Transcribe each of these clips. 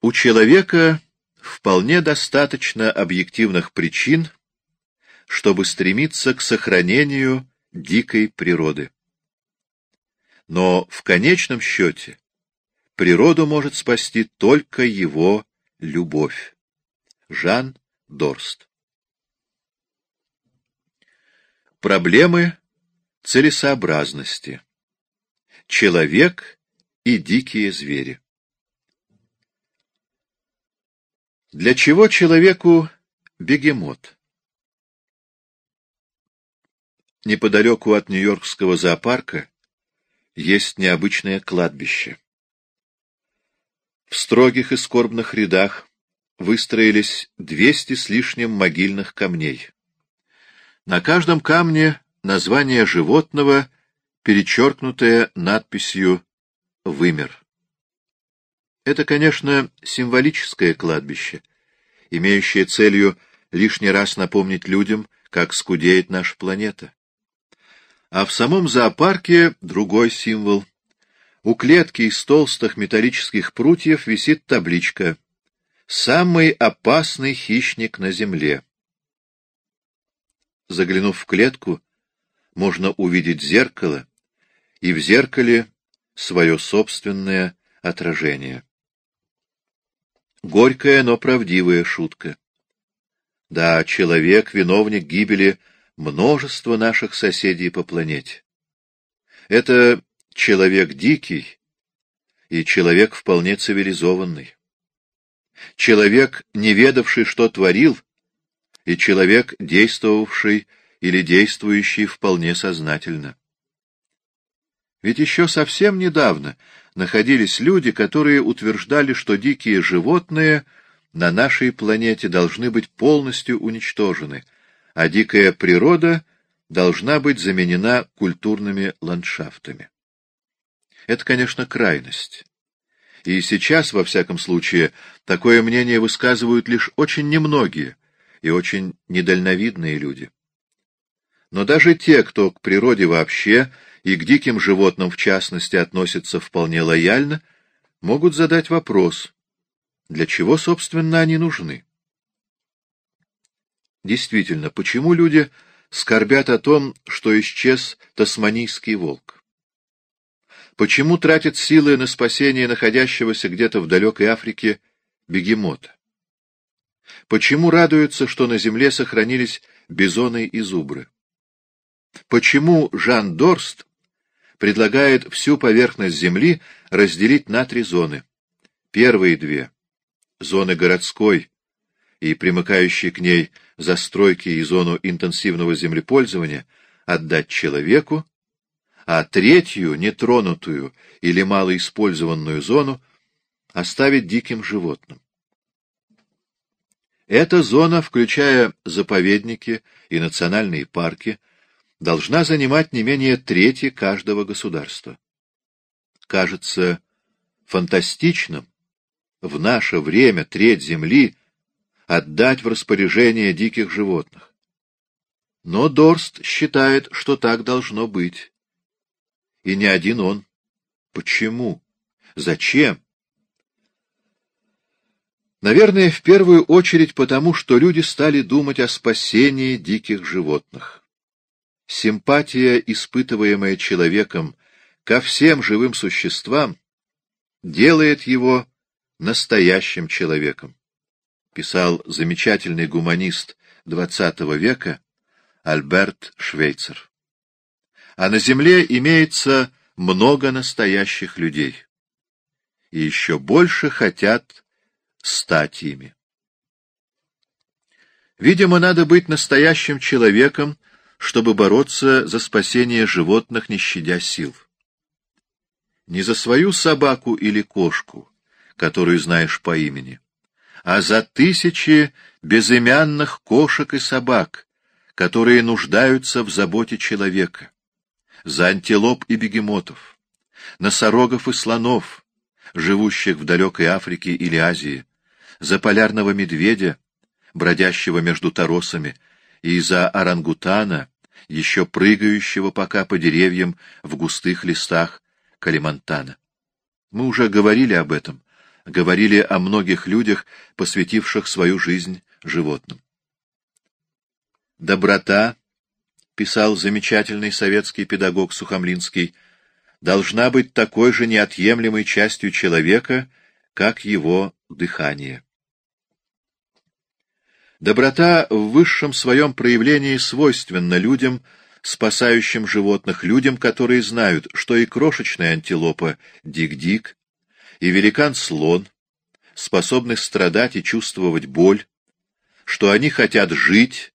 У человека вполне достаточно объективных причин, чтобы стремиться к сохранению дикой природы. Но в конечном счете природу может спасти только его любовь. Жан Дорст Проблемы целесообразности. Человек и дикие звери. Для чего человеку бегемот? Неподалеку от Нью-Йоркского зоопарка есть необычное кладбище. В строгих и скорбных рядах выстроились двести с лишним могильных камней. На каждом камне название животного, перечеркнутое надписью «Вымер». Это, конечно, символическое кладбище, имеющее целью лишний раз напомнить людям, как скудеет наша планета. А в самом зоопарке другой символ. У клетки из толстых металлических прутьев висит табличка «Самый опасный хищник на Земле». Заглянув в клетку, можно увидеть зеркало, и в зеркале свое собственное отражение. Горькая, но правдивая шутка. Да, человек — виновник гибели множества наших соседей по планете. Это человек дикий и человек вполне цивилизованный. Человек, не ведавший, что творил, и человек, действовавший или действующий вполне сознательно. Ведь еще совсем недавно находились люди, которые утверждали, что дикие животные на нашей планете должны быть полностью уничтожены, а дикая природа должна быть заменена культурными ландшафтами. Это, конечно, крайность. И сейчас, во всяком случае, такое мнение высказывают лишь очень немногие и очень недальновидные люди. Но даже те, кто к природе вообще и к диким животным в частности относятся вполне лояльно, могут задать вопрос, для чего, собственно, они нужны? Действительно, почему люди скорбят о том, что исчез тасманийский волк? Почему тратят силы на спасение находящегося где-то в далекой Африке бегемота? Почему радуются, что на земле сохранились бизоны и зубры? Почему Жан Дорст предлагает всю поверхность Земли разделить на три зоны. Первые две — зоны городской и примыкающие к ней застройки и зону интенсивного землепользования — отдать человеку, а третью, нетронутую или малоиспользованную зону оставить диким животным. Эта зона, включая заповедники и национальные парки, должна занимать не менее трети каждого государства. Кажется фантастичным в наше время треть земли отдать в распоряжение диких животных. Но Дорст считает, что так должно быть. И не один он. Почему? Зачем? Наверное, в первую очередь потому, что люди стали думать о спасении диких животных. Симпатия, испытываемая человеком ко всем живым существам, делает его настоящим человеком, писал замечательный гуманист XX века Альберт Швейцер. А на земле имеется много настоящих людей. И еще больше хотят стать ими. Видимо, надо быть настоящим человеком, чтобы бороться за спасение животных, не щадя сил. Не за свою собаку или кошку, которую знаешь по имени, а за тысячи безымянных кошек и собак, которые нуждаются в заботе человека, за антилоп и бегемотов, носорогов и слонов, живущих в далекой Африке или Азии, за полярного медведя, бродящего между торосами, и за орангутана, еще прыгающего пока по деревьям в густых листах Калимантана. Мы уже говорили об этом, говорили о многих людях, посвятивших свою жизнь животным. «Доброта», — писал замечательный советский педагог Сухомлинский, — «должна быть такой же неотъемлемой частью человека, как его дыхание». Доброта в высшем своем проявлении свойственна людям, спасающим животных, людям, которые знают, что и крошечная антилопа Дик-Дик, и великан-слон способны страдать и чувствовать боль, что они хотят жить,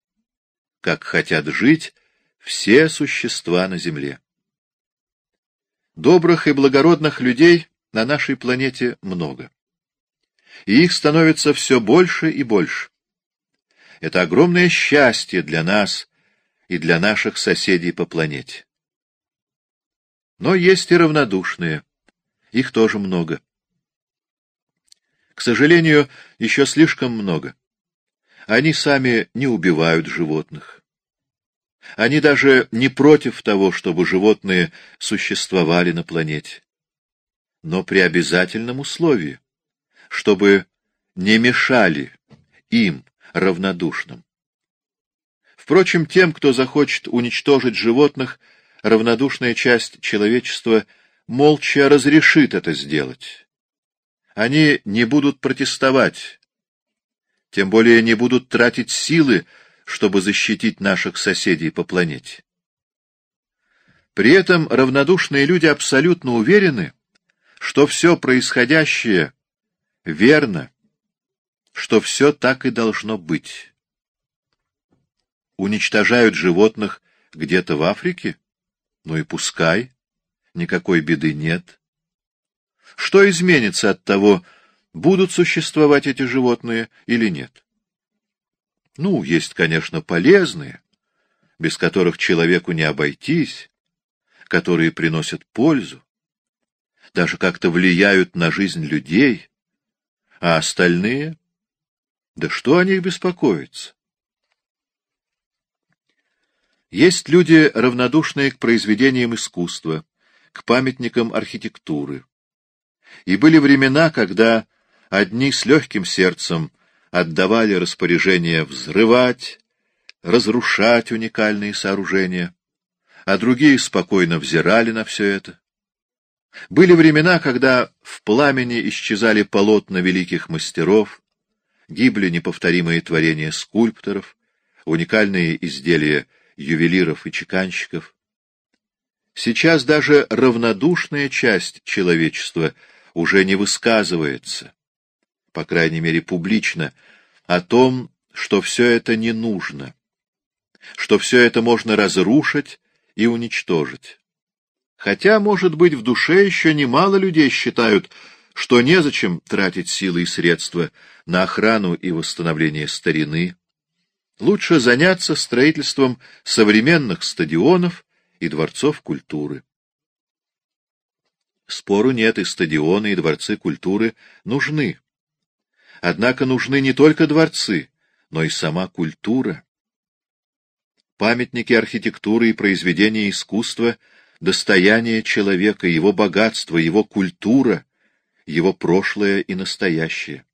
как хотят жить все существа на земле. Добрых и благородных людей на нашей планете много. И их становится все больше и больше. Это огромное счастье для нас и для наших соседей по планете. Но есть и равнодушные. Их тоже много. К сожалению, еще слишком много. Они сами не убивают животных. Они даже не против того, чтобы животные существовали на планете. Но при обязательном условии, чтобы не мешали им, равнодушным. Впрочем, тем, кто захочет уничтожить животных, равнодушная часть человечества молча разрешит это сделать. Они не будут протестовать, тем более не будут тратить силы, чтобы защитить наших соседей по планете. При этом равнодушные люди абсолютно уверены, что все происходящее верно, что все так и должно быть. Уничтожают животных где-то в Африке? Ну и пускай, никакой беды нет. Что изменится от того, будут существовать эти животные или нет? Ну, есть, конечно, полезные, без которых человеку не обойтись, которые приносят пользу, даже как-то влияют на жизнь людей, а остальные да что о них беспокоиться? Есть люди, равнодушные к произведениям искусства, к памятникам архитектуры. И были времена, когда одни с легким сердцем отдавали распоряжение взрывать, разрушать уникальные сооружения, а другие спокойно взирали на все это. Были времена, когда в пламени исчезали полотна великих мастеров, гибли неповторимые творения скульпторов, уникальные изделия ювелиров и чеканщиков. Сейчас даже равнодушная часть человечества уже не высказывается, по крайней мере публично, о том, что все это не нужно, что все это можно разрушить и уничтожить. Хотя, может быть, в душе еще немало людей считают, что незачем тратить силы и средства на охрану и восстановление старины. Лучше заняться строительством современных стадионов и дворцов культуры. Спору нет, и стадионы, и дворцы культуры нужны. Однако нужны не только дворцы, но и сама культура. Памятники архитектуры и произведения искусства — достояние человека, его богатство, его культура — его прошлое и настоящее.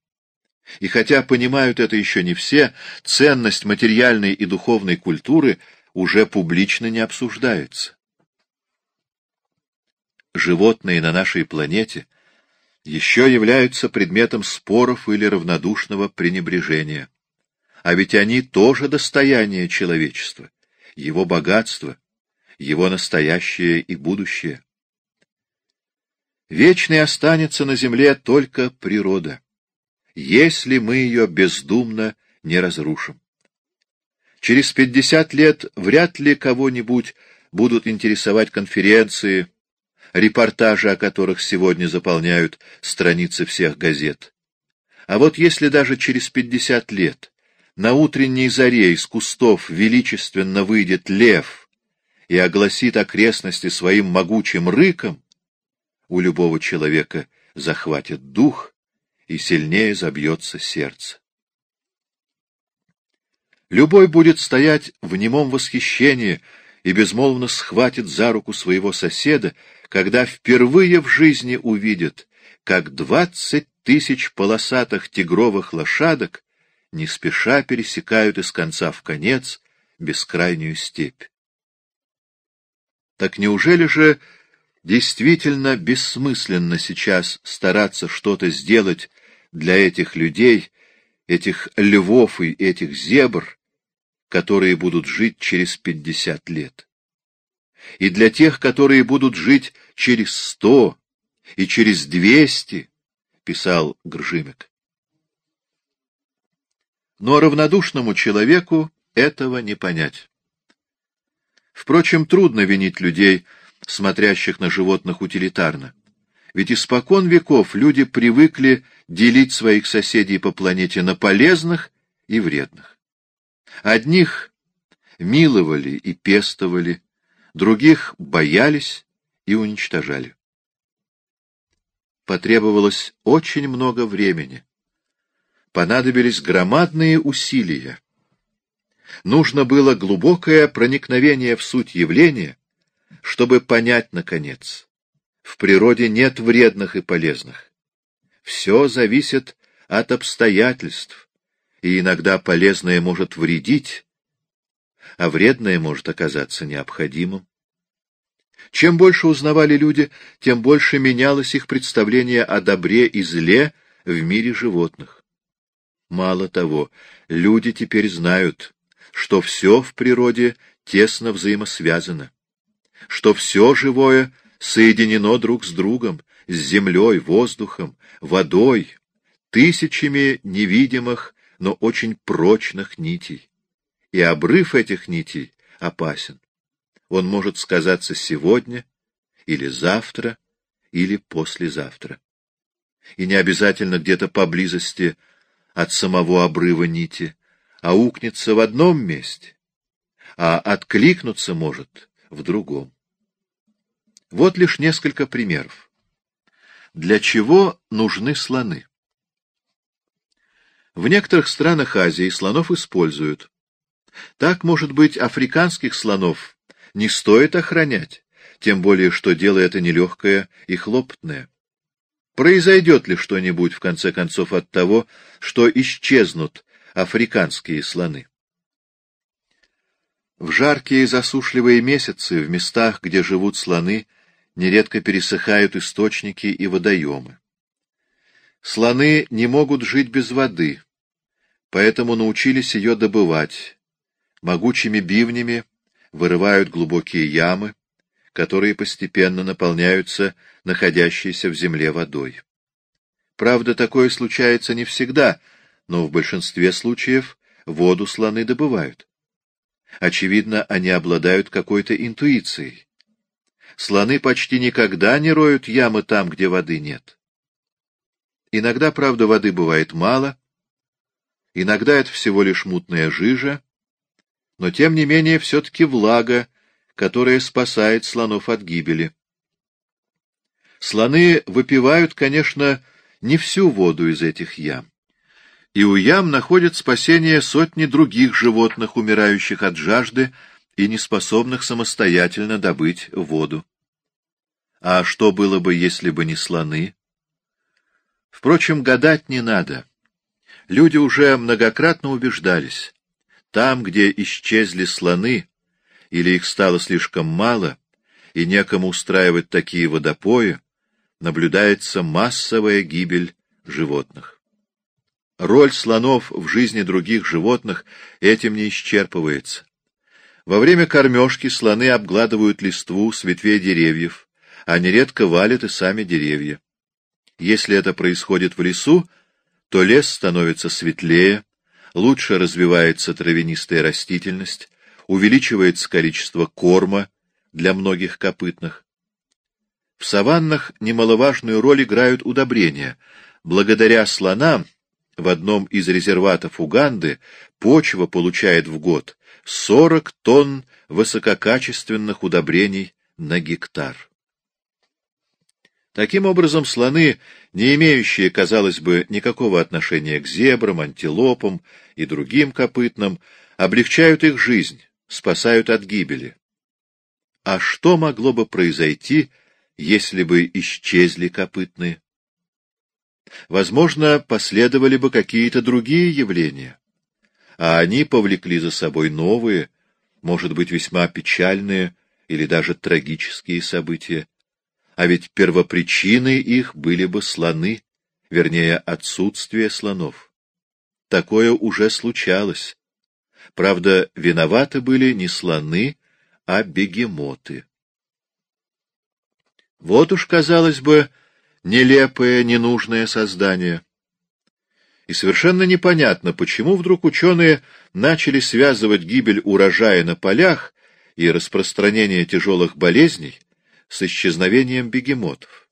И хотя понимают это еще не все, ценность материальной и духовной культуры уже публично не обсуждается. Животные на нашей планете еще являются предметом споров или равнодушного пренебрежения. А ведь они тоже достояние человечества, его богатство, его настоящее и будущее. Вечной останется на земле только природа, если мы ее бездумно не разрушим. Через пятьдесят лет вряд ли кого-нибудь будут интересовать конференции, репортажи о которых сегодня заполняют страницы всех газет. А вот если даже через пятьдесят лет на утренней заре из кустов величественно выйдет лев и огласит окрестности своим могучим рыком, у любого человека захватит дух и сильнее забьется сердце. Любой будет стоять в немом восхищении и безмолвно схватит за руку своего соседа, когда впервые в жизни увидит, как двадцать тысяч полосатых тигровых лошадок не спеша пересекают из конца в конец бескрайнюю степь. Так неужели же действительно бессмысленно сейчас стараться что-то сделать для этих людей, этих львов и этих зебр, которые будут жить через пятьдесят лет? И для тех, которые будут жить через сто и через двести, писал Гржимик. Но равнодушному человеку этого не понять. Впрочем, трудно винить людей, смотрящих на животных утилитарно. Ведь испокон веков люди привыкли делить своих соседей по планете на полезных и вредных. Одних миловали и пестовали, других боялись и уничтожали. Потребовалось очень много времени. Понадобились громадные усилия нужно было глубокое проникновение в суть явления, чтобы понять, наконец, в природе нет вредных и полезных. Все зависит от обстоятельств, и иногда полезное может вредить, а вредное может оказаться необходимым. Чем больше узнавали люди, тем больше менялось их представление о добре и зле в мире животных. Мало того, люди теперь знают, что все в природе тесно взаимосвязано, что все живое соединено друг с другом, с землей, воздухом, водой, тысячами невидимых, но очень прочных нитей. И обрыв этих нитей опасен. Он может сказаться сегодня, или завтра, или послезавтра. И не обязательно где-то поблизости от самого обрыва нити, аукнется в одном месте, а откликнуться может в другом. Вот лишь несколько примеров. Для чего нужны слоны? В некоторых странах Азии слонов используют. Так, может быть, африканских слонов не стоит охранять, тем более, что дело это нелегкое и хлопотное. Произойдет ли что-нибудь, в конце концов, от того, что исчезнут африканские слоны. В жаркие засушливые месяцы в местах, где живут слоны, нередко пересыхают источники и водоемы. Слоны не могут жить без воды, поэтому научились ее добывать. Могучими бивнями вырывают глубокие ямы, которые постепенно наполняются находящейся в земле водой. Правда, такое случается не всегда — но в большинстве случаев воду слоны добывают. Очевидно, они обладают какой-то интуицией. Слоны почти никогда не роют ямы там, где воды нет. Иногда, правда, воды бывает мало, иногда это всего лишь мутная жижа, но тем не менее все-таки влага, которая спасает слонов от гибели. Слоны выпивают, конечно, не всю воду из этих ям и у ям находят спасение сотни других животных, умирающих от жажды и неспособных самостоятельно добыть воду. А что было бы, если бы не слоны? Впрочем, гадать не надо. Люди уже многократно убеждались. Там, где исчезли слоны, или их стало слишком мало, и некому устраивать такие водопои, наблюдается массовая гибель животных. Роль слонов в жизни других животных этим не исчерпывается. Во время кормежки слоны обгладывают листву с ветвей деревьев, а нередко валят и сами деревья. Если это происходит в лесу, то лес становится светлее, лучше развивается травянистая растительность, увеличивается количество корма для многих копытных. В саваннах немаловажную роль играют удобрения. Благодаря слонам в одном из резерватов Уганды почва получает в год 40 тонн высококачественных удобрений на гектар. Таким образом, слоны, не имеющие, казалось бы, никакого отношения к зебрам, антилопам и другим копытным, облегчают их жизнь, спасают от гибели. А что могло бы произойти, если бы исчезли копытные? Возможно, последовали бы какие-то другие явления, а они повлекли за собой новые, может быть, весьма печальные или даже трагические события. А ведь первопричиной их были бы слоны, вернее, отсутствие слонов. Такое уже случалось. Правда, виноваты были не слоны, а бегемоты. Вот уж, казалось бы, нелепое, ненужное создание. И совершенно непонятно, почему вдруг ученые начали связывать гибель урожая на полях и распространение тяжелых болезней с исчезновением бегемотов.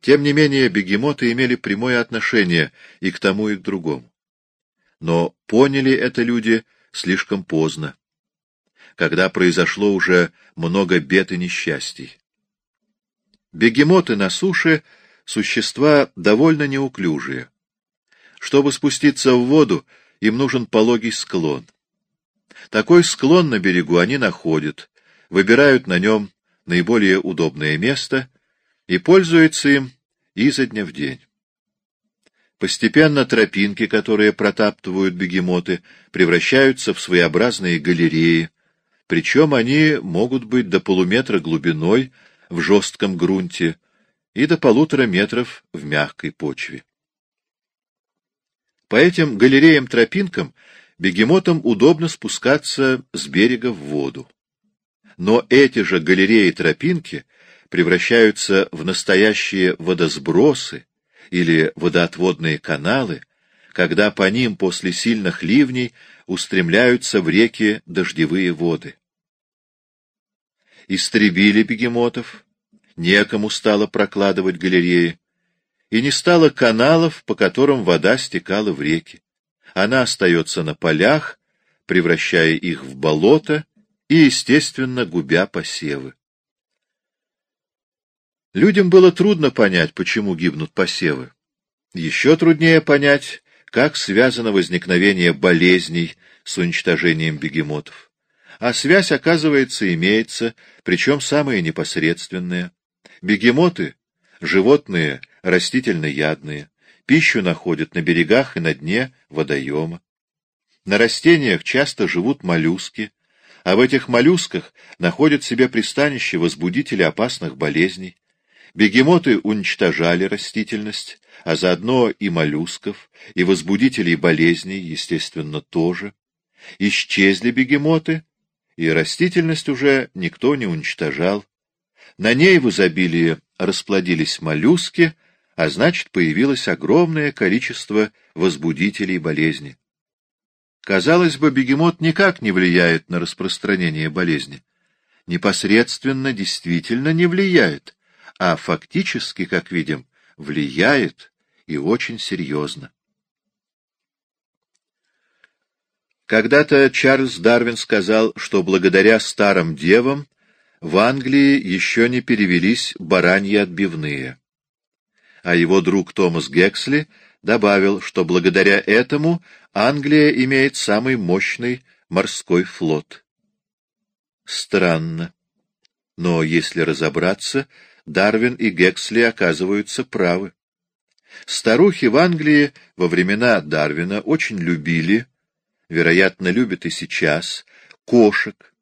Тем не менее, бегемоты имели прямое отношение и к тому, и к другому. Но поняли это люди слишком поздно, когда произошло уже много бед и несчастий. Бегемоты на суше — существа довольно неуклюжие. Чтобы спуститься в воду, им нужен пологий склон. Такой склон на берегу они находят, выбирают на нем наиболее удобное место и пользуются им изо дня в день. Постепенно тропинки, которые протаптывают бегемоты, превращаются в своеобразные галереи, причем они могут быть до полуметра глубиной в жестком грунте и до полутора метров в мягкой почве. По этим галереям-тропинкам бегемотам удобно спускаться с берега в воду. Но эти же галереи-тропинки превращаются в настоящие водосбросы или водоотводные каналы, когда по ним после сильных ливней устремляются в реки дождевые воды. Истребили бегемотов, некому стало прокладывать галереи, и не стало каналов, по которым вода стекала в реки. Она остается на полях, превращая их в болото и, естественно, губя посевы. Людям было трудно понять, почему гибнут посевы. Еще труднее понять, как связано возникновение болезней с уничтожением бегемотов. А связь, оказывается, имеется, причем самая непосредственная. Бегемоты — животные растительноядные, пищу находят на берегах и на дне водоема. На растениях часто живут моллюски, а в этих моллюсках находят себе пристанище возбудители опасных болезней. Бегемоты уничтожали растительность, а заодно и моллюсков, и возбудителей болезней, естественно, тоже. Исчезли бегемоты, и растительность уже никто не уничтожал. На ней в изобилии расплодились моллюски, а значит, появилось огромное количество возбудителей болезни. Казалось бы, бегемот никак не влияет на распространение болезни. Непосредственно действительно не влияет, а фактически, как видим, влияет и очень серьезно. Когда-то Чарльз Дарвин сказал, что благодаря старым девам в Англии еще не перевелись бараньи отбивные. А его друг Томас Гексли добавил, что благодаря этому Англия имеет самый мощный морской флот. Странно. Но если разобраться, Дарвин и Гексли оказываются правы. Старухи в Англии во времена Дарвина очень любили, вероятно, любят и сейчас, кошек,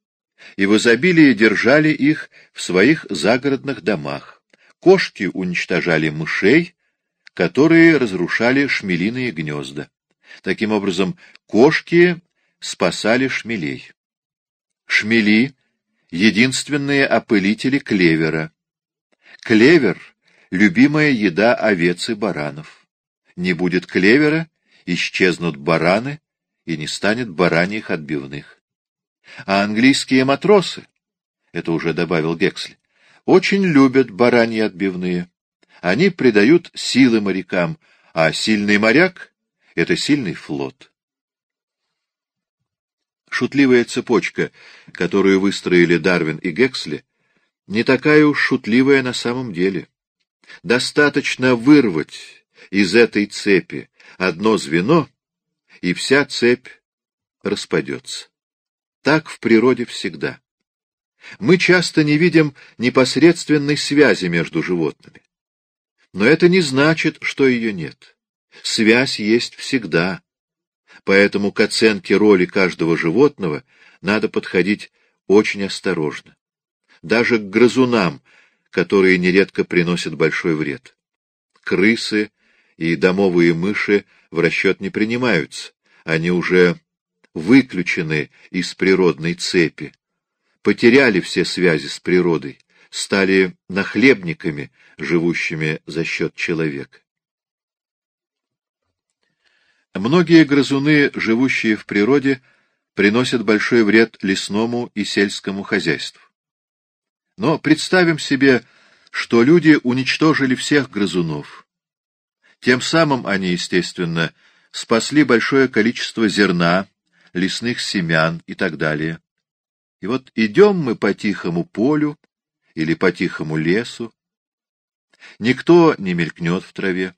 и в изобилии держали их в своих загородных домах. Кошки уничтожали мышей, которые разрушали шмелиные гнезда. Таким образом, кошки спасали шмелей. Шмели — единственные опылители клевера. Клевер — любимая еда овец и баранов. Не будет клевера — исчезнут бараны, и не станет бараньих отбивных. А английские матросы, это уже добавил Гексли, очень любят бараньи отбивные. Они придают силы морякам, а сильный моряк — это сильный флот. Шутливая цепочка, которую выстроили Дарвин и Гексли, не такая уж шутливая на самом деле. Достаточно вырвать из этой цепи одно звено, и вся цепь распадется. Так в природе всегда. Мы часто не видим непосредственной связи между животными. Но это не значит, что ее нет. Связь есть всегда. Поэтому к оценке роли каждого животного надо подходить очень осторожно. Даже к грызунам, которые нередко приносят большой вред. Крысы и домовые мыши в расчет не принимаются. Они уже выключены из природной цепи, потеряли все связи с природой, стали нахлебниками, живущими за счет человека. Многие грызуны, живущие в природе, приносят большой вред лесному и сельскому хозяйству. Но представим себе, что люди уничтожили всех грызунов. Тем самым они, естественно, спасли большое количество зерна, лесных семян и так далее. И вот идем мы по тихому полю или по тихому лесу. Никто не мелькнет в траве.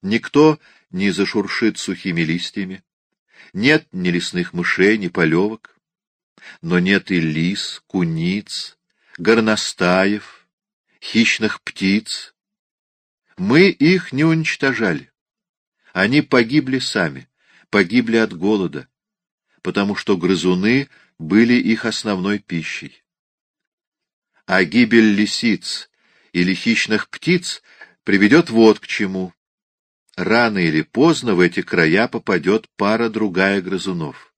Никто не зашуршит сухими листьями. Нет ни лесных мышей, ни полевок. Но нет и лис, куниц, горностаев, хищных птиц. Мы их не уничтожали. Они погибли сами, погибли от голода, потому что грызуны были их основной пищей. А гибель лисиц или хищных птиц приведет вот к чему. Рано или поздно в эти края попадет пара-другая грызунов.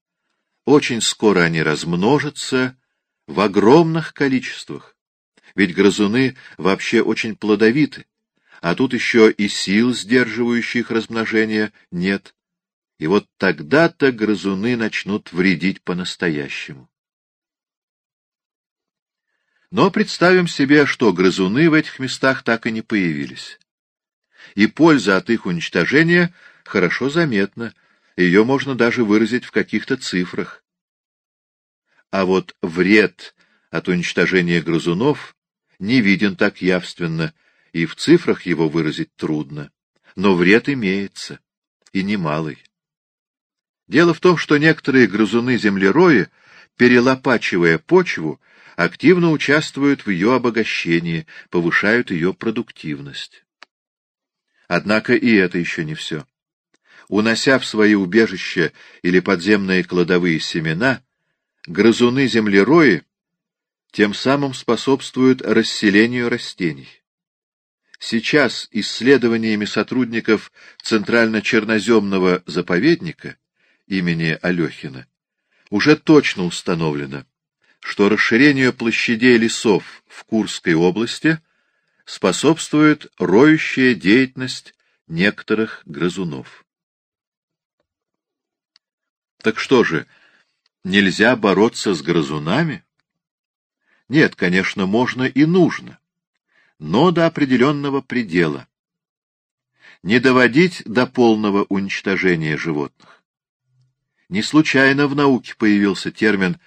Очень скоро они размножатся в огромных количествах. Ведь грызуны вообще очень плодовиты, а тут еще и сил, сдерживающих размножение, нет. И вот тогда-то грызуны начнут вредить по-настоящему. Но представим себе, что грызуны в этих местах так и не появились. И польза от их уничтожения хорошо заметна, ее можно даже выразить в каких-то цифрах. А вот вред от уничтожения грызунов не виден так явственно, и в цифрах его выразить трудно. Но вред имеется, и немалый. Дело в том, что некоторые грызуны-землерои, перелопачивая почву, активно участвуют в ее обогащении, повышают ее продуктивность. Однако и это еще не все. Унося в свои убежища или подземные кладовые семена, грызуны-землерои тем самым способствуют расселению растений. Сейчас исследованиями сотрудников Центрально-Черноземного заповедника имени Алехина уже точно установлено, что расширению площадей лесов в Курской области способствует роющая деятельность некоторых грызунов. Так что же, нельзя бороться с грызунами? Нет, конечно, можно и нужно, но до определенного предела. Не доводить до полного уничтожения животных. Не случайно в науке появился термин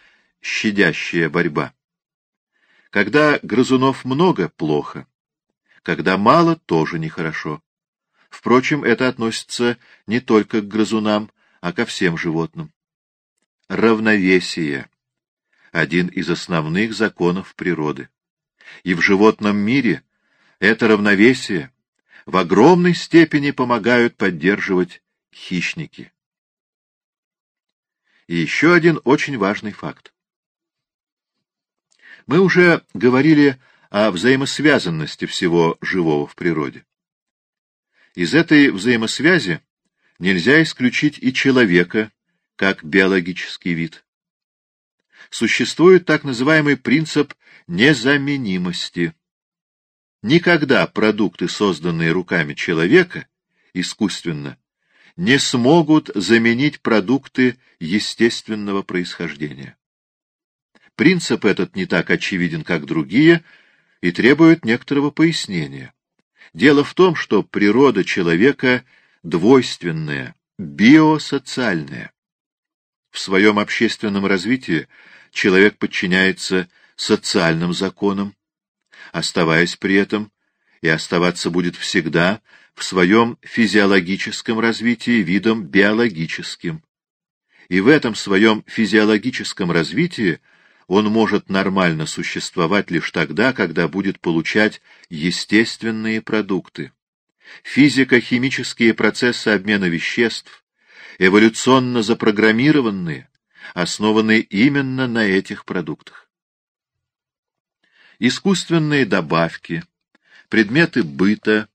«щадящая борьба». Когда грызунов много — плохо. Когда мало — тоже нехорошо. Впрочем, это относится не только к грызунам, а ко всем животным. Равновесие — один из основных законов природы. И в животном мире это равновесие в огромной степени помогают поддерживать хищники. И еще один очень важный факт. Мы уже говорили о взаимосвязанности всего живого в природе. Из этой взаимосвязи нельзя исключить и человека как биологический вид. Существует так называемый принцип незаменимости. Никогда продукты, созданные руками человека, искусственно, не смогут заменить продукты естественного происхождения. Принцип этот не так очевиден, как другие, и требует некоторого пояснения. Дело в том, что природа человека двойственная, биосоциальная. В своем общественном развитии человек подчиняется социальным законам, оставаясь при этом, и оставаться будет всегда, в своем физиологическом развитии видом биологическим. И в этом своем физиологическом развитии он может нормально существовать лишь тогда, когда будет получать естественные продукты. Физико-химические процессы обмена веществ, эволюционно запрограммированные, основаны именно на этих продуктах. Искусственные добавки, предметы быта,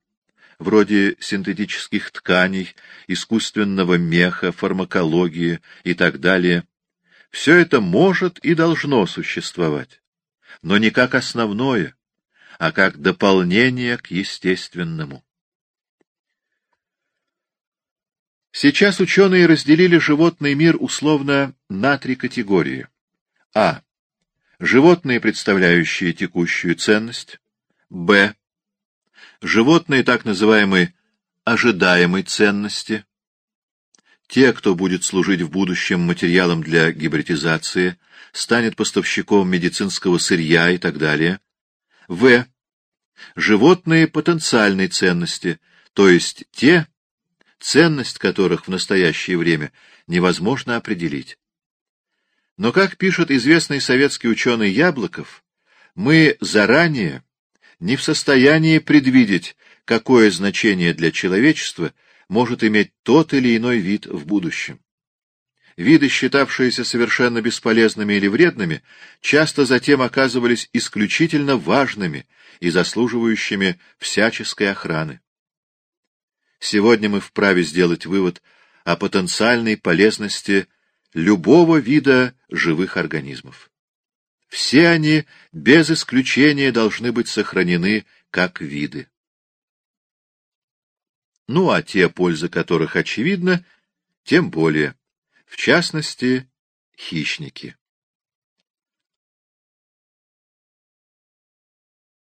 вроде синтетических тканей, искусственного меха, фармакологии и так далее, все это может и должно существовать, но не как основное, а как дополнение к естественному. Сейчас ученые разделили животный мир условно на три категории. А. Животные, представляющие текущую ценность. Б. Животные так называемой ожидаемой ценности. Те, кто будет служить в будущем материалом для гибридизации, станет поставщиком медицинского сырья и так далее. В. Животные потенциальной ценности, то есть те, ценность которых в настоящее время невозможно определить. Но, как пишет известный советский ученый Яблоков, мы заранее не в состоянии предвидеть, какое значение для человечества может иметь тот или иной вид в будущем. Виды, считавшиеся совершенно бесполезными или вредными, часто затем оказывались исключительно важными и заслуживающими всяческой охраны. Сегодня мы вправе сделать вывод о потенциальной полезности любого вида живых организмов. Все они, без исключения, должны быть сохранены как виды. Ну, а те, пользы которых очевидна, тем более, в частности, хищники.